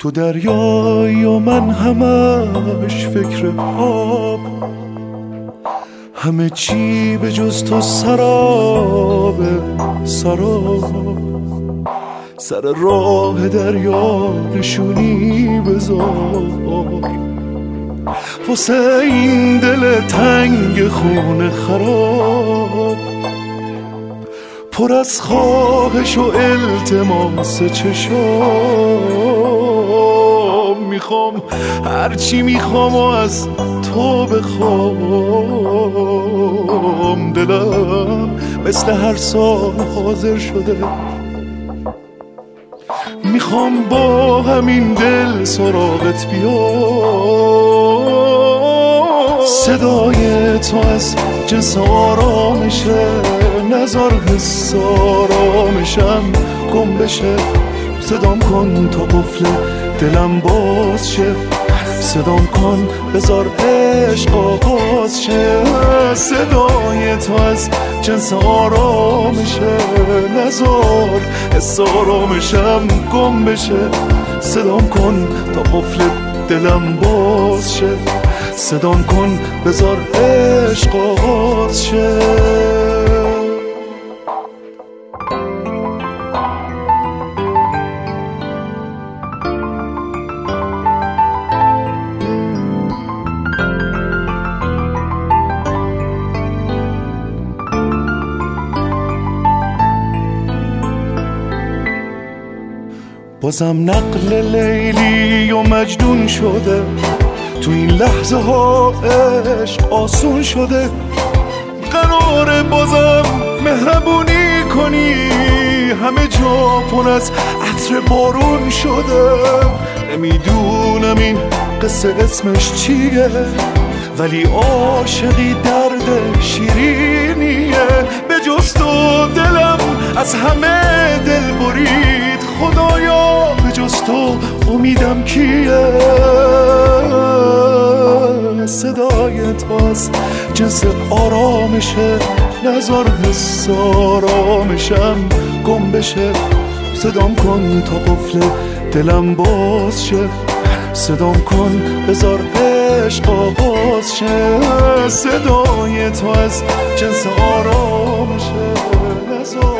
تو دریایی و من همش فکر آب. همه چی به جز تو سراب سراب. سر راه دریا نشونی بذار. واسه این دل تنگ خونه خراب. پر از خواهش و التماس چشام. می‌خوام هرچی می‌خوام و از تو بخوام. دلم مثل هر سال حاضر شده. می‌خوام با همین دل سراغت بیام. صدای تو از جنس آرامشه نظر حس آرامشم گم بشه. صدام کن تا قفل دلم باز شه. صدام کن بذار عشق آغاز شه. صدای تو از جنس آرامشه. نزار حس آرامشم گم بشه. صدام کن تا قفل دلم باز شه. صدام کن بذار عشق آغاز شه. بازم نقل لیلی و مجنون شده. تو این لحظه ها عشق آسون شده. قرار بازم مهربونی کنی. همه جا پر از عطر بارون شده. نمی‌دونم این قصه اسمش چیه ولی عاشقی درد شیرینیه. به جز تو دلم از همه امیدم کیه؟ صدای تو از جنس آرامشه نظر حس آرامشم. گم بشه صدام کن تا قفل دلم باز شه. صدام کن بذار عشق آغاز شه. صدای تو از جنس آرامشه نظر